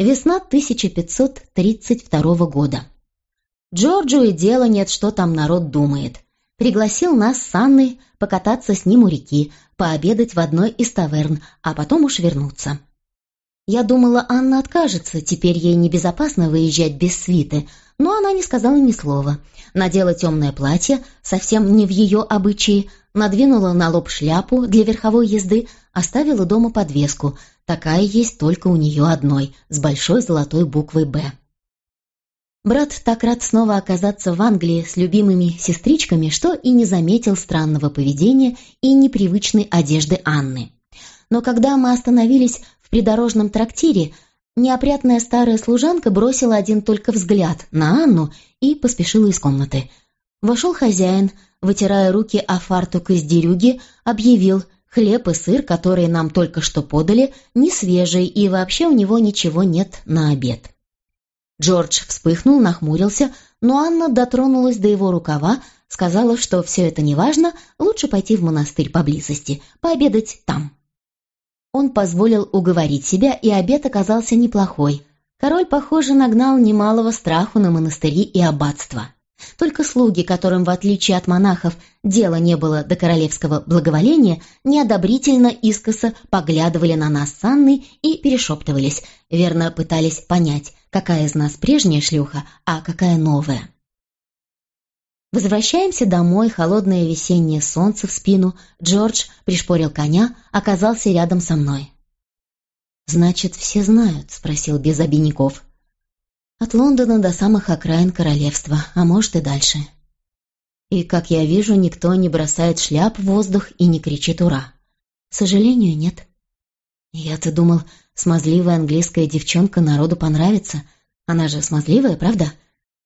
Весна 1532 года. Джорджу и дело нет, что там народ думает. Пригласил нас с Анной покататься с ним у реки, пообедать в одной из таверн, а потом уж вернуться. Я думала, Анна откажется, теперь ей небезопасно выезжать без свиты, но она не сказала ни слова. Надела темное платье, совсем не в ее обычае, надвинула на лоб шляпу для верховой езды, оставила дома подвеску. Такая есть только у нее одной, с большой золотой буквой «Б». Брат так рад снова оказаться в Англии с любимыми сестричками, что и не заметил странного поведения и непривычной одежды Анны. Но когда мы остановились в придорожном трактире, неопрятная старая служанка бросила один только взгляд на Анну и поспешила из комнаты. Вошел хозяин, вытирая руки о фартук из дерюги, объявил «Хлеб и сыр, которые нам только что подали, не свежие, и вообще у него ничего нет на обед». Джордж вспыхнул, нахмурился, но Анна дотронулась до его рукава, сказала, что все это не важно, лучше пойти в монастырь поблизости, пообедать там. Он позволил уговорить себя, и обед оказался неплохой. Король, похоже, нагнал немалого страху на монастыри и аббатства. Только слуги, которым, в отличие от монахов, дела не было до королевского благоволения, неодобрительно искоса поглядывали на нас с Анной и перешептывались, верно пытались понять, какая из нас прежняя шлюха, а какая новая. Возвращаемся домой, холодное весеннее солнце в спину, Джордж пришпорил коня, оказался рядом со мной. «Значит, все знают?» — спросил без обиняков. От Лондона до самых окраин королевства, а может и дальше. И, как я вижу, никто не бросает шляп в воздух и не кричит «Ура!». К сожалению, нет. Я-то думал, смазливая английская девчонка народу понравится. Она же смазливая, правда?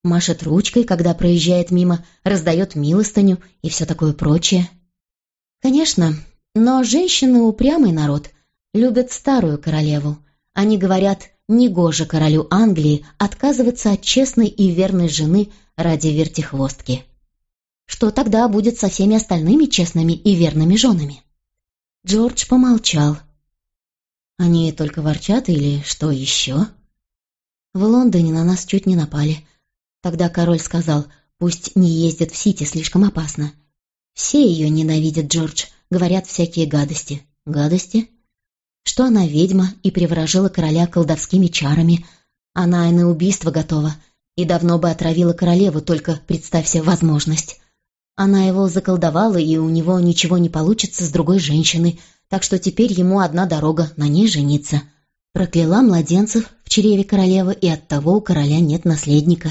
Машет ручкой, когда проезжает мимо, раздает милостыню и все такое прочее. Конечно, но женщины упрямый народ, любят старую королеву. Они говорят негоже королю Англии отказываться от честной и верной жены ради вертихвостки. Что тогда будет со всеми остальными честными и верными женами? Джордж помолчал. Они только ворчат или что еще? В Лондоне на нас чуть не напали. Тогда король сказал, пусть не ездят в Сити, слишком опасно. Все ее ненавидят, Джордж, говорят всякие гадости. Гадости? Что она ведьма и приворожила короля колдовскими чарами. Она и на убийство готова, и давно бы отравила королеву, только представь себе возможность. Она его заколдовала, и у него ничего не получится с другой женщиной, так что теперь ему одна дорога на ней жениться. Прокляла младенцев в чреве королевы, и оттого у короля нет наследника.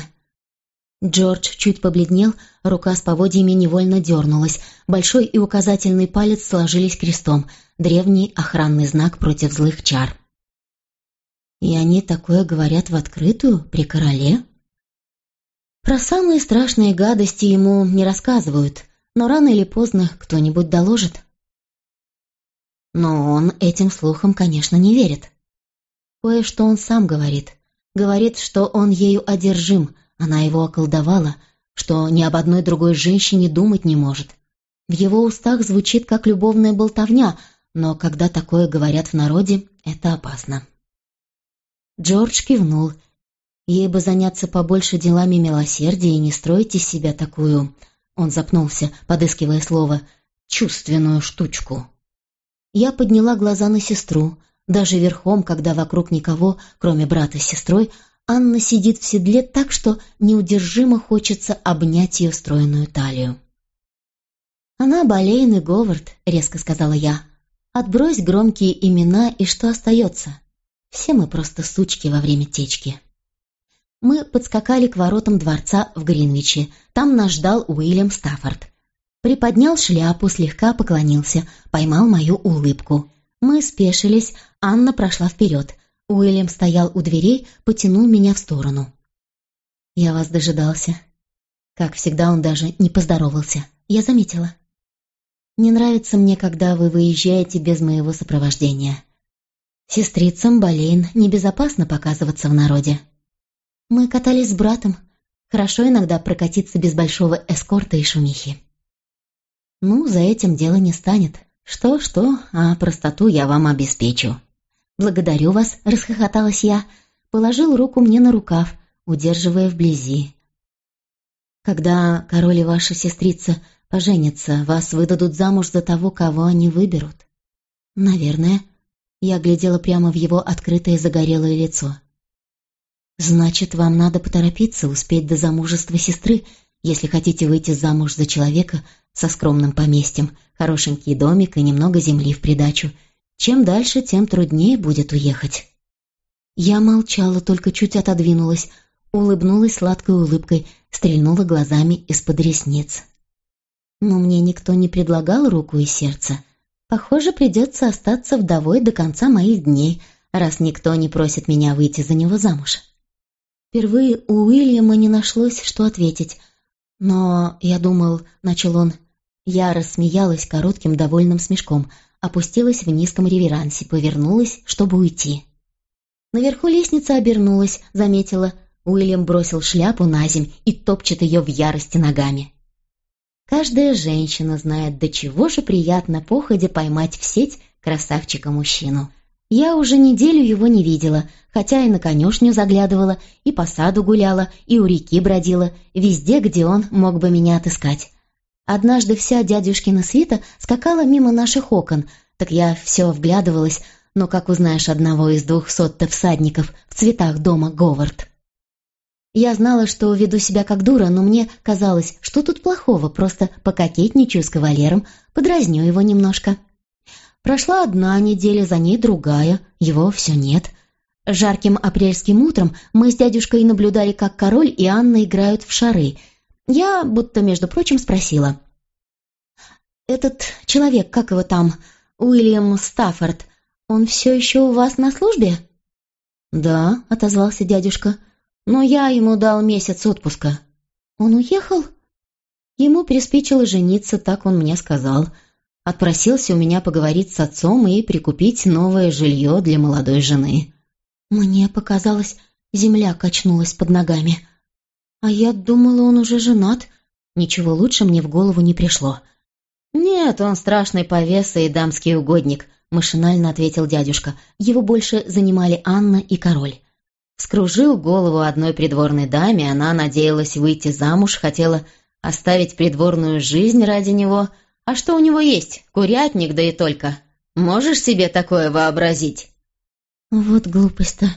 Джордж чуть побледнел, рука с поводьями невольно дернулась, большой и указательный палец сложились крестом, древний охранный знак против злых чар. «И они такое говорят в открытую, при короле?» Про самые страшные гадости ему не рассказывают, но рано или поздно кто-нибудь доложит. Но он этим слухам, конечно, не верит. Кое-что он сам говорит. Говорит, что он ею одержим, она его околдовала, что ни об одной другой женщине думать не может. В его устах звучит как любовная болтовня, но когда такое говорят в народе, это опасно. Джордж кивнул. Ей бы заняться побольше делами милосердия и не строить из себя такую... Он запнулся, подыскивая слово «чувственную штучку». Я подняла глаза на сестру. Даже верхом, когда вокруг никого, кроме брата с сестрой, Анна сидит в седле так, что неудержимо хочется обнять ее стройную талию. «Она Болейн и Говард», — резко сказала я. «Отбрось громкие имена, и что остается? Все мы просто сучки во время течки». Мы подскакали к воротам дворца в Гринвиче. Там нас ждал Уильям Стаффорд. Приподнял шляпу, слегка поклонился, поймал мою улыбку. Мы спешились, Анна прошла вперед. Уильям стоял у дверей, потянул меня в сторону. «Я вас дожидался». Как всегда, он даже не поздоровался. Я заметила. «Не нравится мне, когда вы выезжаете без моего сопровождения. Сестрицам Болейн небезопасно показываться в народе. Мы катались с братом. Хорошо иногда прокатиться без большого эскорта и шумихи». «Ну, за этим дело не станет. Что-что, а простоту я вам обеспечу». «Благодарю вас», — расхохоталась я. положил руку мне на рукав, удерживая вблизи. «Когда король и ваша сестрица поженятся, вас выдадут замуж за того, кого они выберут». «Наверное». Я глядела прямо в его открытое загорелое лицо. «Значит, вам надо поторопиться, успеть до замужества сестры, если хотите выйти замуж за человека со скромным поместьем, хорошенький домик и немного земли в придачу. Чем дальше, тем труднее будет уехать». Я молчала, только чуть отодвинулась, улыбнулась сладкой улыбкой, стрельнула глазами из-под ресниц. Но мне никто не предлагал руку и сердце. Похоже, придется остаться вдовой до конца моих дней, раз никто не просит меня выйти за него замуж. Впервые у Уильяма не нашлось, что ответить. Но, я думал, начал он. Я рассмеялась коротким довольным смешком, опустилась в низком реверансе, повернулась, чтобы уйти. Наверху лестница обернулась, заметила. Уильям бросил шляпу на земь и топчет ее в ярости ногами. Каждая женщина знает, до чего же приятно походе поймать в сеть красавчика-мужчину. Я уже неделю его не видела, хотя и на конюшню заглядывала, и по саду гуляла, и у реки бродила, везде, где он мог бы меня отыскать. Однажды вся дядюшкина свита скакала мимо наших окон, так я все вглядывалась, но как узнаешь одного из двухсот-то всадников в цветах дома Говард? Я знала, что веду себя как дура, но мне казалось, что тут плохого, просто пококетничаю с кавалером, подразню его немножко. Прошла одна неделя, за ней другая, его все нет. Жарким апрельским утром мы с дядюшкой наблюдали, как король и Анна играют в шары. Я, будто между прочим, спросила. «Этот человек, как его там, Уильям Стаффорд, он все еще у вас на службе?» «Да», — отозвался дядюшка, — «но я ему дал месяц отпуска». «Он уехал?» Ему приспичило жениться, так он мне сказал. Отпросился у меня поговорить с отцом и прикупить новое жилье для молодой жены. Мне показалось, земля качнулась под ногами. А я думала, он уже женат. Ничего лучше мне в голову не пришло. «Нет, он страшный повеса и дамский угодник», машинально ответил дядюшка. Его больше занимали Анна и король. Скружил голову одной придворной даме, она надеялась выйти замуж, хотела оставить придворную жизнь ради него. А что у него есть? Курятник, да и только. Можешь себе такое вообразить? Вот глупость-то.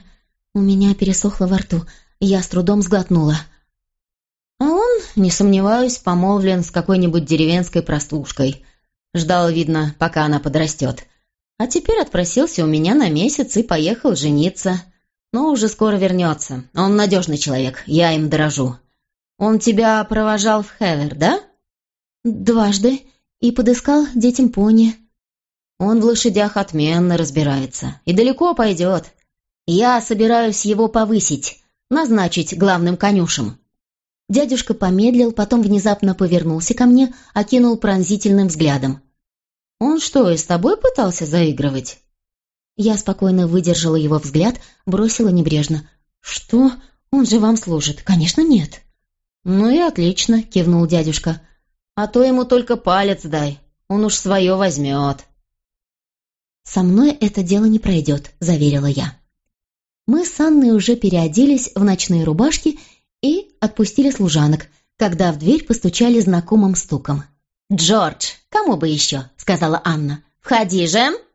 У меня пересохло во рту. Я с трудом сглотнула. А он, не сомневаюсь, помолвлен с какой-нибудь деревенской простушкой. Ждал, видно, пока она подрастет. А теперь отпросился у меня на месяц и поехал жениться. Но уже скоро вернется. Он надежный человек, я им дорожу. Он тебя провожал в Хевер, да? Дважды. И подыскал детям пони. Он в лошадях отменно разбирается. И далеко пойдет. Я собираюсь его повысить, назначить главным конюшем. Дядюшка помедлил, потом внезапно повернулся ко мне, окинул пронзительным взглядом. «Он что, и с тобой пытался заигрывать?» Я спокойно выдержала его взгляд, бросила небрежно. «Что? Он же вам служит?» «Конечно, нет». «Ну и отлично», — кивнул дядюшка. «А то ему только палец дай, он уж свое возьмет». «Со мной это дело не пройдет», — заверила я. Мы с Анной уже переоделись в ночные рубашки и отпустили служанок, когда в дверь постучали знакомым стуком. «Джордж, кому бы еще?» — сказала Анна. «Входи же!»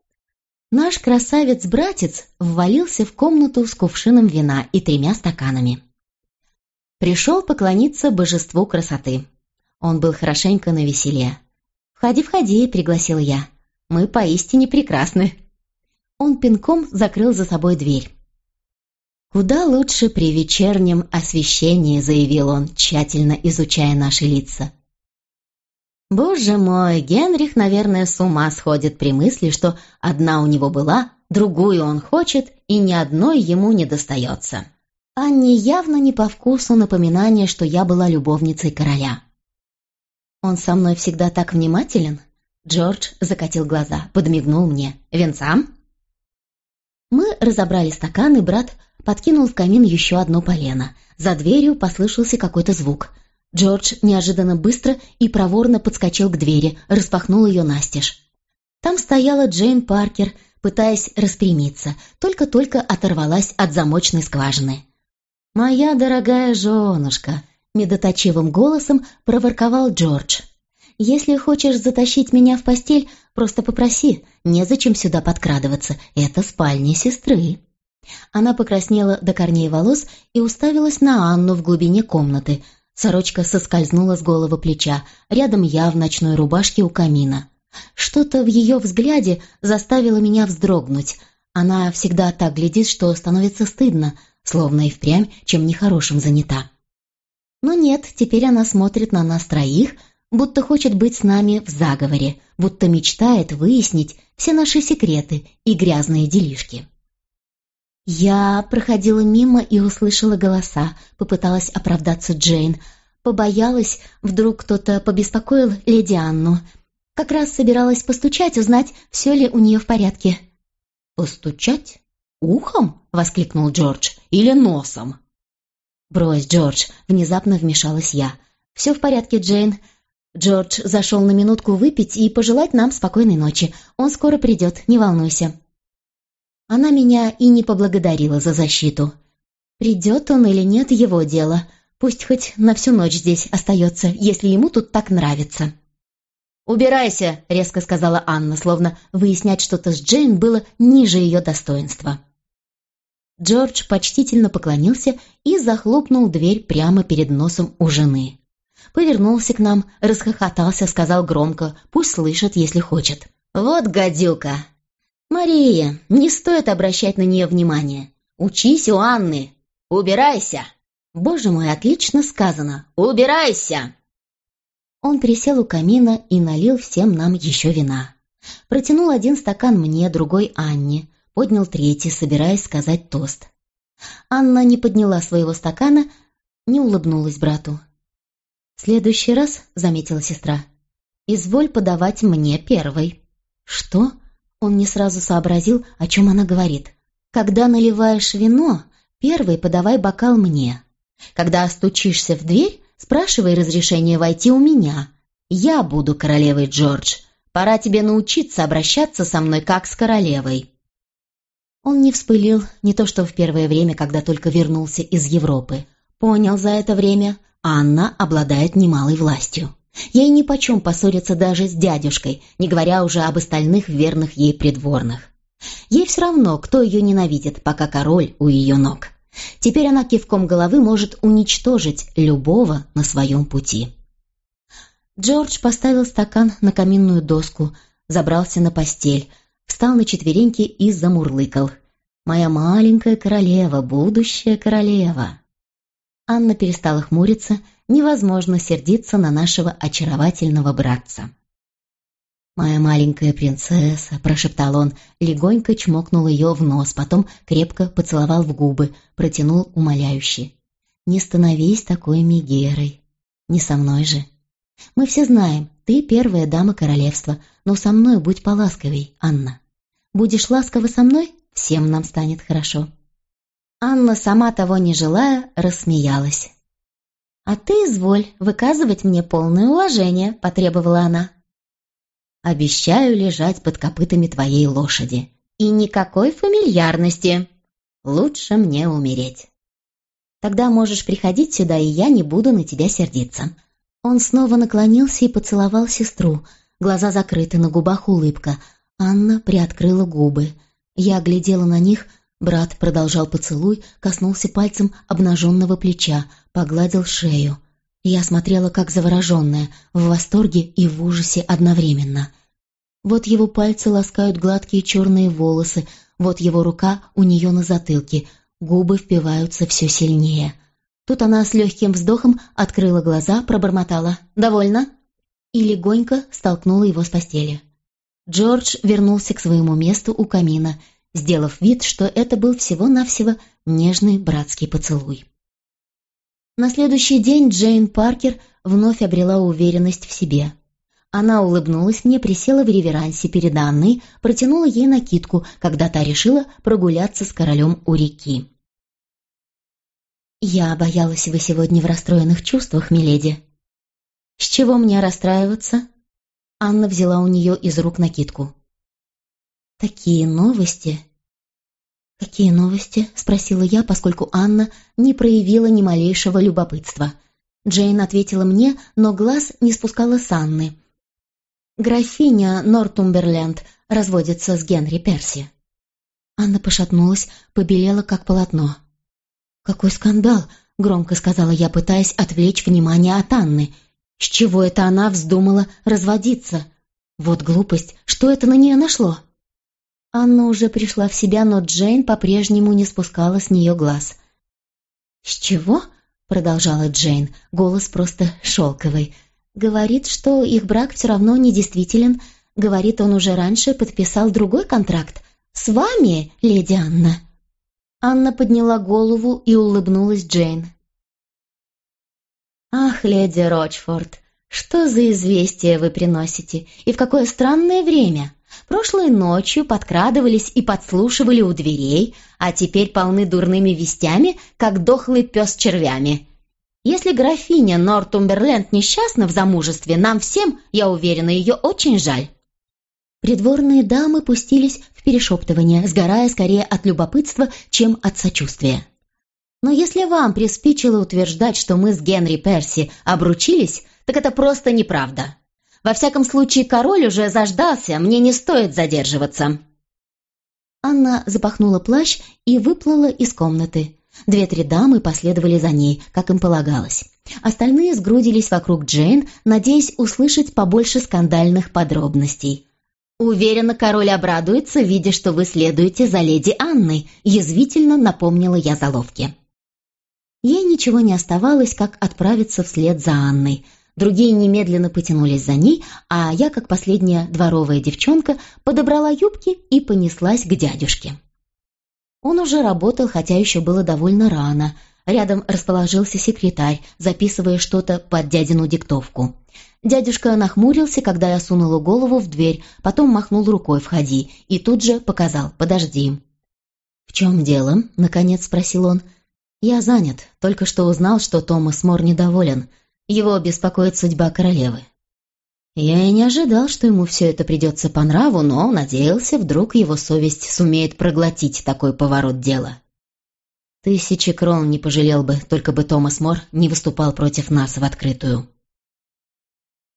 Наш красавец-братец ввалился в комнату с кувшином вина и тремя стаканами. Пришел поклониться божеству красоты. Он был хорошенько на веселе. «Входи, входи», — пригласил я. «Мы поистине прекрасны». Он пинком закрыл за собой дверь. «Куда лучше при вечернем освещении», — заявил он, тщательно изучая наши лица. Боже мой, Генрих, наверное, с ума сходит при мысли, что одна у него была, другую он хочет, и ни одной ему не достается. Анне явно не по вкусу напоминание, что я была любовницей короля. «Он со мной всегда так внимателен?» Джордж закатил глаза, подмигнул мне. «Венцам?» Мы разобрали стаканы, брат подкинул в камин еще одно полено. За дверью послышался какой-то звук. Джордж неожиданно быстро и проворно подскочил к двери, распахнул ее настежь. Там стояла Джейн Паркер, пытаясь распрямиться, только-только оторвалась от замочной скважины. «Моя дорогая женушка!» — медоточивым голосом проворковал Джордж. «Если хочешь затащить меня в постель, просто попроси, незачем сюда подкрадываться, это спальня сестры». Она покраснела до корней волос и уставилась на Анну в глубине комнаты. Сорочка соскользнула с голого плеча, рядом я в ночной рубашке у камина. Что-то в ее взгляде заставило меня вздрогнуть. Она всегда так глядит, что становится стыдно, словно и впрямь чем нехорошим занята. Но нет, теперь она смотрит на нас троих, будто хочет быть с нами в заговоре, будто мечтает выяснить все наши секреты и грязные делишки. Я проходила мимо и услышала голоса, попыталась оправдаться Джейн. Побоялась, вдруг кто-то побеспокоил леди Анну. Как раз собиралась постучать, узнать, все ли у нее в порядке. «Постучать? Ухом?» — воскликнул Джордж. «Или носом?» «Брось, Джордж!» — внезапно вмешалась я. «Все в порядке, Джейн. Джордж зашел на минутку выпить и пожелать нам спокойной ночи. Он скоро придет, не волнуйся». Она меня и не поблагодарила за защиту. Придет он или нет, его дело. Пусть хоть на всю ночь здесь остается, если ему тут так нравится. «Убирайся!» — резко сказала Анна, словно выяснять что-то с Джейн было ниже ее достоинства. Джордж почтительно поклонился и захлопнул дверь прямо перед носом у жены. Повернулся к нам, расхохотался, сказал громко, пусть слышит, если хочет. «Вот гадюка! «Мария, не стоит обращать на нее внимание. Учись у Анны. Убирайся!» «Боже мой, отлично сказано! Убирайся!» Он присел у камина и налил всем нам еще вина. Протянул один стакан мне, другой Анне, поднял третий, собираясь сказать тост. Анна не подняла своего стакана, не улыбнулась брату. «В следующий раз», — заметила сестра, — «изволь подавать мне первой». «Что?» Он не сразу сообразил, о чем она говорит. «Когда наливаешь вино, первый подавай бокал мне. Когда стучишься в дверь, спрашивай разрешение войти у меня. Я буду королевой, Джордж. Пора тебе научиться обращаться со мной как с королевой». Он не вспылил, не то что в первое время, когда только вернулся из Европы. Понял за это время, Анна обладает немалой властью. Ей нипочем поссориться даже с дядюшкой, не говоря уже об остальных верных ей придворных. Ей все равно, кто ее ненавидит, пока король у ее ног. Теперь она кивком головы может уничтожить любого на своем пути. Джордж поставил стакан на каминную доску, забрался на постель, встал на четвереньки и замурлыкал. «Моя маленькая королева, будущая королева!» Анна перестала хмуриться невозможно сердиться на нашего очаровательного братца. «Моя маленькая принцесса», — прошептал он, легонько чмокнул ее в нос, потом крепко поцеловал в губы, протянул умоляюще. «Не становись такой Мегерой. Не со мной же. Мы все знаем, ты первая дама королевства, но со мной будь поласковей, Анна. Будешь ласкова со мной, всем нам станет хорошо». Анна, сама того не желая, рассмеялась. «А ты изволь выказывать мне полное уважение», — потребовала она. «Обещаю лежать под копытами твоей лошади. И никакой фамильярности. Лучше мне умереть. Тогда можешь приходить сюда, и я не буду на тебя сердиться». Он снова наклонился и поцеловал сестру. Глаза закрыты, на губах улыбка. Анна приоткрыла губы. Я глядела на них — Брат продолжал поцелуй, коснулся пальцем обнаженного плеча, погладил шею. Я смотрела как завороженная, в восторге и в ужасе одновременно. Вот его пальцы ласкают гладкие черные волосы, вот его рука у нее на затылке, губы впиваются все сильнее. Тут она с легким вздохом открыла глаза, пробормотала «Довольно?» и легонько столкнула его с постели. Джордж вернулся к своему месту у камина — сделав вид, что это был всего-навсего нежный братский поцелуй. На следующий день Джейн Паркер вновь обрела уверенность в себе. Она улыбнулась мне, присела в реверансе перед Анной, протянула ей накидку, когда та решила прогуляться с королем у реки. «Я боялась, вы сегодня в расстроенных чувствах, миледи». «С чего мне расстраиваться?» Анна взяла у нее из рук накидку. Такие новости. Какие новости? спросила я, поскольку Анна не проявила ни малейшего любопытства. Джейн ответила мне, но глаз не спускала с Анны. Графиня Нортумберленд разводится с Генри Перси. Анна пошатнулась, побелела, как полотно. «Какой скандал!» — громко сказала я, пытаясь отвлечь внимание от Анны. «С чего это она вздумала разводиться? Вот глупость, что это на нее нашло?» Анна уже пришла в себя, но Джейн по-прежнему не спускала с нее глаз. «С чего?» — продолжала Джейн, голос просто шелковый. «Говорит, что их брак все равно недействителен. Говорит, он уже раньше подписал другой контракт. С вами, леди Анна?» Анна подняла голову и улыбнулась Джейн. «Ах, леди Рочфорд, что за известие вы приносите? И в какое странное время!» Прошлой ночью подкрадывались и подслушивали у дверей, а теперь полны дурными вестями, как дохлый пес червями. Если графиня Нортумберленд несчастна в замужестве, нам всем, я уверена, ее очень жаль». Придворные дамы пустились в перешептывание, сгорая скорее от любопытства, чем от сочувствия. Но если вам приспичило утверждать, что мы с Генри Перси обручились, так это просто неправда. Во всяком случае, король уже заждался, мне не стоит задерживаться». Анна запахнула плащ и выплыла из комнаты. Две-три дамы последовали за ней, как им полагалось. Остальные сгрудились вокруг Джейн, надеясь услышать побольше скандальных подробностей. «Уверена, король обрадуется, видя, что вы следуете за леди Анной», язвительно напомнила я заловке. Ей ничего не оставалось, как отправиться вслед за Анной – Другие немедленно потянулись за ней, а я, как последняя дворовая девчонка, подобрала юбки и понеслась к дядюшке. Он уже работал, хотя еще было довольно рано. Рядом расположился секретарь, записывая что-то под дядину диктовку. Дядюшка нахмурился, когда я сунула голову в дверь, потом махнул рукой «входи» и тут же показал «подожди». «В чем дело?» — наконец спросил он. «Я занят, только что узнал, что Томас Мор недоволен». Его беспокоит судьба королевы. Я и не ожидал, что ему все это придется по нраву, но надеялся, вдруг его совесть сумеет проглотить такой поворот дела. Тысячи крон не пожалел бы, только бы Томас Мор не выступал против нас в открытую.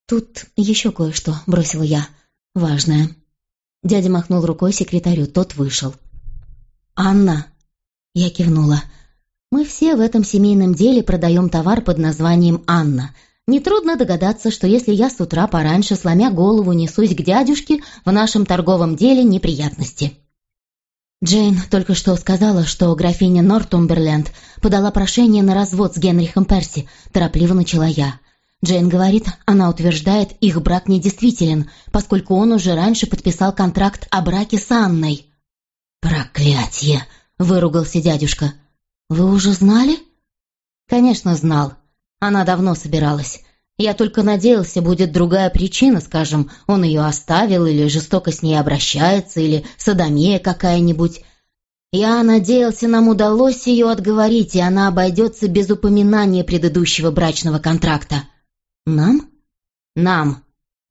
«Тут еще кое-что», — бросила я. «Важное». Дядя махнул рукой секретарю, тот вышел. «Анна!» Я кивнула. Мы все в этом семейном деле продаем товар под названием «Анна». Нетрудно догадаться, что если я с утра пораньше, сломя голову, несусь к дядюшке, в нашем торговом деле неприятности. Джейн только что сказала, что графиня Нортумберленд подала прошение на развод с Генрихом Перси, торопливо начала я. Джейн говорит, она утверждает, их брак недействителен, поскольку он уже раньше подписал контракт о браке с Анной. «Проклятье!» — выругался дядюшка. «Вы уже знали?» «Конечно, знал. Она давно собиралась. Я только надеялся, будет другая причина, скажем, он ее оставил, или жестоко с ней обращается, или садомия какая-нибудь. Я надеялся, нам удалось ее отговорить, и она обойдется без упоминания предыдущего брачного контракта. Нам? Нам.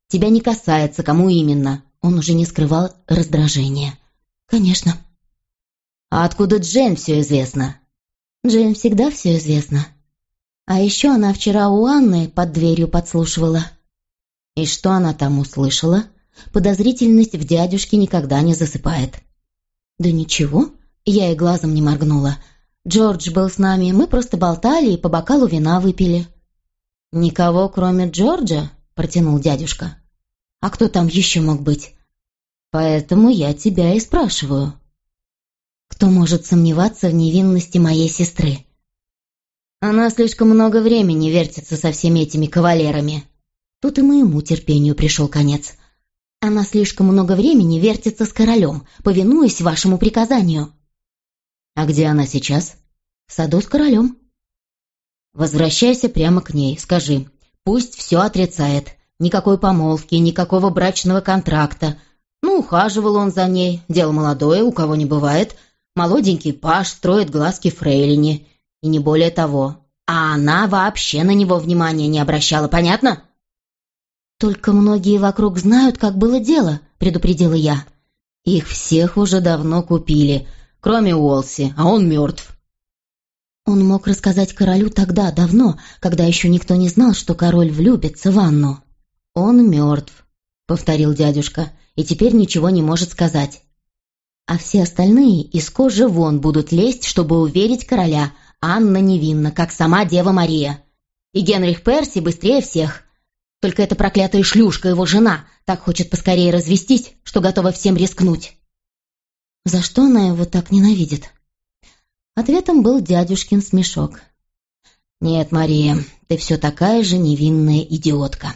Тебя не касается, кому именно. Он уже не скрывал раздражения. Конечно. А откуда Джен все известно? Джейн всегда все известно. А еще она вчера у Анны под дверью подслушивала. И что она там услышала? Подозрительность в дядюшке никогда не засыпает. Да ничего, я и глазом не моргнула. Джордж был с нами, мы просто болтали и по бокалу вина выпили. «Никого, кроме Джорджа?» — протянул дядюшка. «А кто там еще мог быть?» «Поэтому я тебя и спрашиваю». Кто может сомневаться в невинности моей сестры? Она слишком много времени вертится со всеми этими кавалерами. Тут и моему терпению пришел конец. Она слишком много времени вертится с королем, повинуясь вашему приказанию. А где она сейчас? В саду с королем. Возвращайся прямо к ней, скажи. Пусть все отрицает. Никакой помолвки, никакого брачного контракта. Ну, ухаживал он за ней, дело молодое, у кого не бывает – Молоденький паш строит глазки фрейлине, и не более того. А она вообще на него внимания не обращала, понятно? «Только многие вокруг знают, как было дело», — предупредила я. Их всех уже давно купили, кроме Уолси, а он мертв. Он мог рассказать королю тогда, давно, когда еще никто не знал, что король влюбится в Анну. «Он мертв», — повторил дядюшка, и теперь ничего не может сказать. А все остальные из кожи вон будут лезть, чтобы уверить короля. Анна невинна, как сама Дева Мария. И Генрих Перси быстрее всех. Только эта проклятая шлюшка, его жена, так хочет поскорее развестись, что готова всем рискнуть. За что она его так ненавидит? Ответом был дядюшкин смешок. «Нет, Мария, ты все такая же невинная идиотка»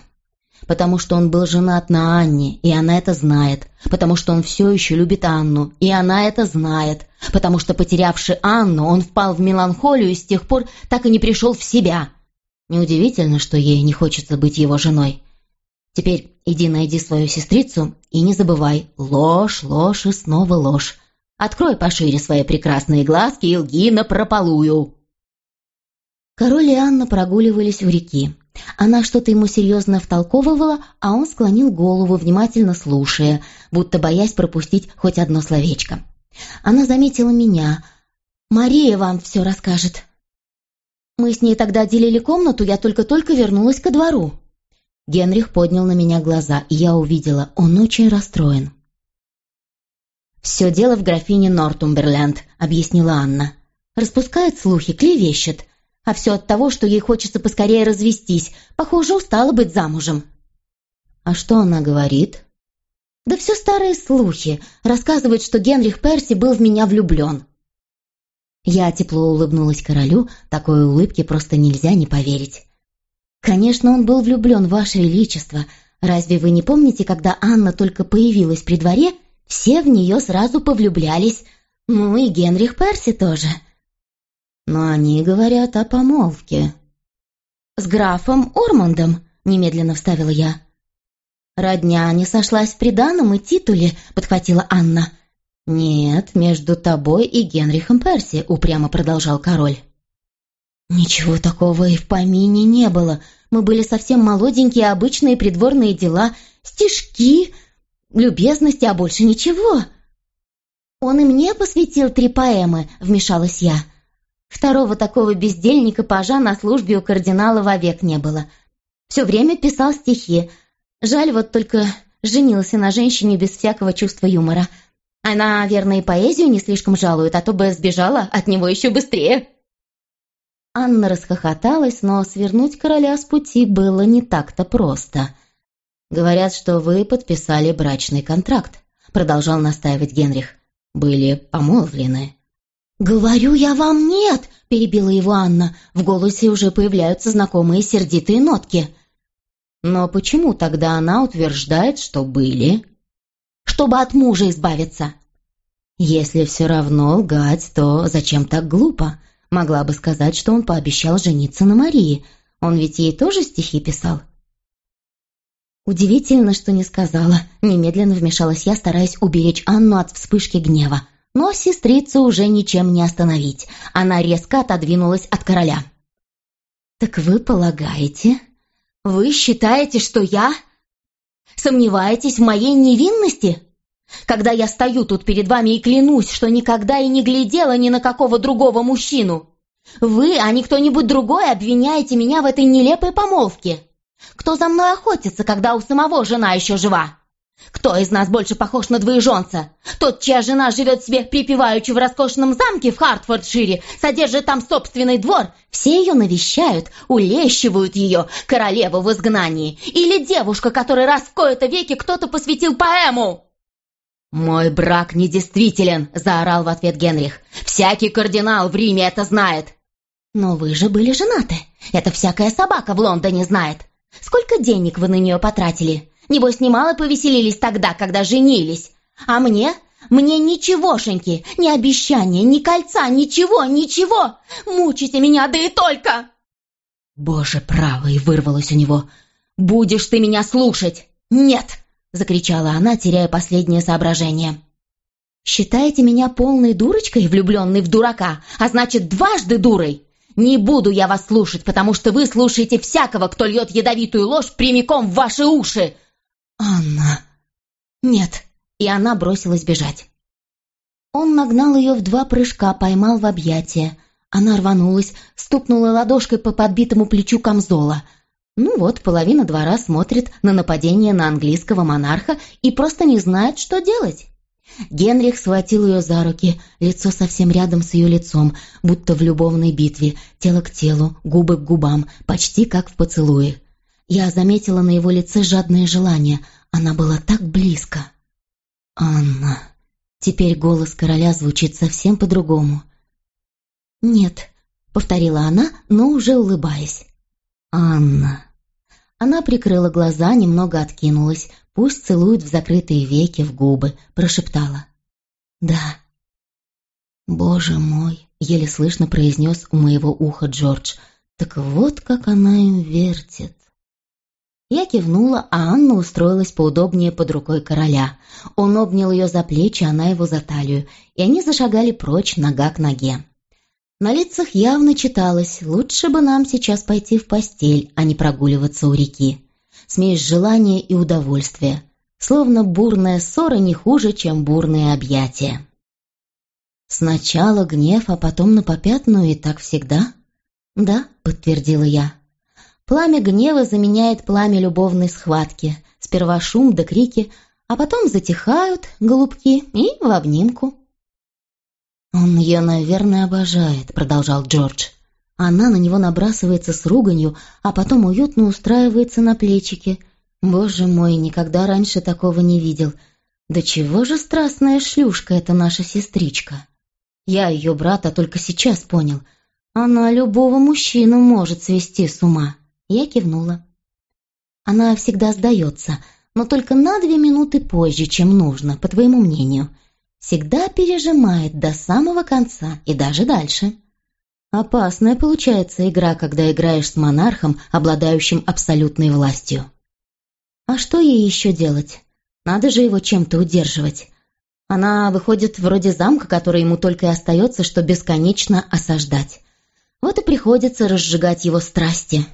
потому что он был женат на Анне, и она это знает, потому что он все еще любит Анну, и она это знает, потому что, потерявши Анну, он впал в меланхолию и с тех пор так и не пришел в себя. Неудивительно, что ей не хочется быть его женой. Теперь иди найди свою сестрицу и не забывай, ложь, ложь и снова ложь. Открой пошире свои прекрасные глазки и лги напропалую. Король и Анна прогуливались у реки. Она что-то ему серьезно втолковывала, а он склонил голову, внимательно слушая, будто боясь пропустить хоть одно словечко. Она заметила меня. «Мария вам все расскажет». Мы с ней тогда делили комнату, я только-только вернулась ко двору. Генрих поднял на меня глаза, и я увидела, он очень расстроен. «Все дело в графине Нортумберленд», — объяснила Анна. «Распускает слухи, клевещет. А все от того, что ей хочется поскорее развестись. Похоже, устала быть замужем. А что она говорит? Да все старые слухи. Рассказывает, что Генрих Перси был в меня влюблен. Я тепло улыбнулась королю, такой улыбке просто нельзя не поверить. «Конечно, он был влюблен, Ваше Величество. Разве вы не помните, когда Анна только появилась при дворе, все в нее сразу повлюблялись? Ну и Генрих Перси тоже». Но они говорят о помолвке. «С графом Ормандом», — немедленно вставила я. «Родня не сошлась в приданом и титуле», — подхватила Анна. «Нет, между тобой и Генрихом Перси», — упрямо продолжал король. «Ничего такого и в помине не было. Мы были совсем молоденькие, обычные придворные дела, стишки, любезности, а больше ничего». «Он и мне посвятил три поэмы», — вмешалась я. Второго такого бездельника-пажа на службе у кардинала вовек не было. Все время писал стихи. Жаль, вот только женился на женщине без всякого чувства юмора. Она, верно, и поэзию не слишком жалует, а то бы сбежала от него еще быстрее. Анна расхохоталась, но свернуть короля с пути было не так-то просто. «Говорят, что вы подписали брачный контракт», — продолжал настаивать Генрих. «Были помолвлены». «Говорю я вам нет!» – перебила его Анна. В голосе уже появляются знакомые сердитые нотки. «Но почему тогда она утверждает, что были?» «Чтобы от мужа избавиться». «Если все равно лгать, то зачем так глупо? Могла бы сказать, что он пообещал жениться на Марии. Он ведь ей тоже стихи писал». Удивительно, что не сказала. Немедленно вмешалась я, стараясь уберечь Анну от вспышки гнева. Но сестрицу уже ничем не остановить. Она резко отодвинулась от короля. «Так вы полагаете? Вы считаете, что я? Сомневаетесь в моей невинности? Когда я стою тут перед вами и клянусь, что никогда и не глядела ни на какого другого мужчину? Вы, а не кто-нибудь другой, обвиняете меня в этой нелепой помолвке? Кто за мной охотится, когда у самого жена еще жива? Кто из нас больше похож на двоеженца? Тот, чья жена живет себе припеваючи в роскошном замке в Хартфордшире, содержит там собственный двор, все ее навещают, улещивают ее, королеву в изгнании. Или девушка, которой раз в кои-то веки кто-то посвятил поэму. «Мой брак недействителен», — заорал в ответ Генрих. «Всякий кардинал в Риме это знает». «Но вы же были женаты. Это всякая собака в Лондоне знает. Сколько денег вы на нее потратили? Небось, немало повеселились тогда, когда женились. А мне? Мне ничегошеньки, ни обещания, ни кольца, ничего, ничего. Мучите меня, да и только!» «Боже правый!» — вырвалось у него. «Будешь ты меня слушать!» «Нет!» — закричала она, теряя последнее соображение. «Считаете меня полной дурочкой, влюбленной в дурака, а значит, дважды дурой? Не буду я вас слушать, потому что вы слушаете всякого, кто льет ядовитую ложь прямиком в ваши уши!» «Анна!» «Нет, и она бросилась бежать. Он нагнал ее в два прыжка, поймал в объятия. Она рванулась, стукнула ладошкой по подбитому плечу камзола. Ну вот, половина двора смотрит на нападение на английского монарха и просто не знает, что делать. Генрих схватил ее за руки, лицо совсем рядом с ее лицом, будто в любовной битве, тело к телу, губы к губам, почти как в поцелуе. Я заметила на его лице жадное желание. Она была так близко. «Анна...» Теперь голос короля звучит совсем по-другому. «Нет», — повторила она, но уже улыбаясь. «Анна...» Она прикрыла глаза, немного откинулась, пусть целует в закрытые веки, в губы, прошептала. «Да». «Боже мой!» — еле слышно произнес у моего уха Джордж. «Так вот как она им вертит». Я кивнула, а Анна устроилась поудобнее под рукой короля. Он обнял ее за плечи, она его за талию, и они зашагали прочь нога к ноге. На лицах явно читалось «Лучше бы нам сейчас пойти в постель, а не прогуливаться у реки». Смесь желания и удовольствия. Словно бурная ссора не хуже, чем бурные объятия. Сначала гнев, а потом на попятную, и так всегда? «Да», — подтвердила я. Пламя гнева заменяет пламя любовной схватки. Сперва шум да крики, а потом затихают голубки и в обнимку. «Он ее, наверное, обожает», — продолжал Джордж. Она на него набрасывается с руганью, а потом уютно устраивается на плечике. Боже мой, никогда раньше такого не видел. Да чего же страстная шлюшка эта наша сестричка? Я ее брата только сейчас понял. Она любого мужчину может свести с ума. Я кивнула. Она всегда сдается, но только на две минуты позже, чем нужно, по твоему мнению. Всегда пережимает до самого конца и даже дальше. Опасная получается игра, когда играешь с монархом, обладающим абсолютной властью. А что ей еще делать? Надо же его чем-то удерживать. Она выходит вроде замка, который ему только и остается, что бесконечно осаждать. Вот и приходится разжигать его страсти,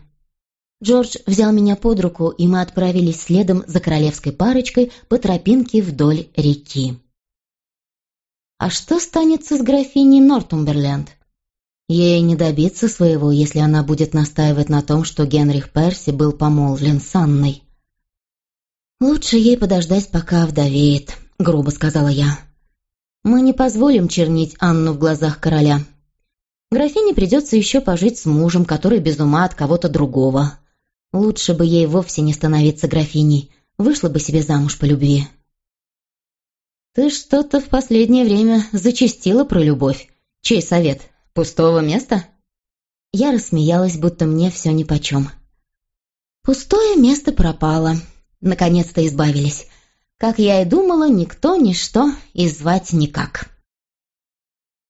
Джордж взял меня под руку, и мы отправились следом за королевской парочкой по тропинке вдоль реки. А что станется с графиней Нортумберленд? Ей не добиться своего, если она будет настаивать на том, что Генрих Перси был помолвлен с Анной. «Лучше ей подождать, пока вдовеет», — грубо сказала я. «Мы не позволим чернить Анну в глазах короля. Графине придется еще пожить с мужем, который без ума от кого-то другого. Лучше бы ей вовсе не становиться графиней, вышла бы себе замуж по любви. «Ты что-то в последнее время зачастила про любовь. Чей совет? Пустого места?» Я рассмеялась, будто мне все нипочем. Пустое место пропало. Наконец-то избавились. Как я и думала, никто, ничто и звать никак.